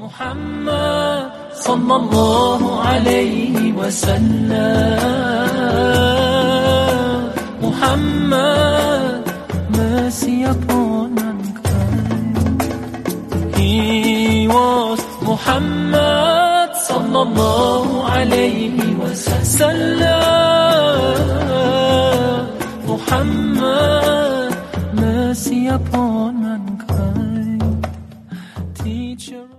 محمد صلى الله عليه وسلم محمد ما سيطون عنك He was Muhammad صلى الله عليه وسلم Muhammad mercy upon mankind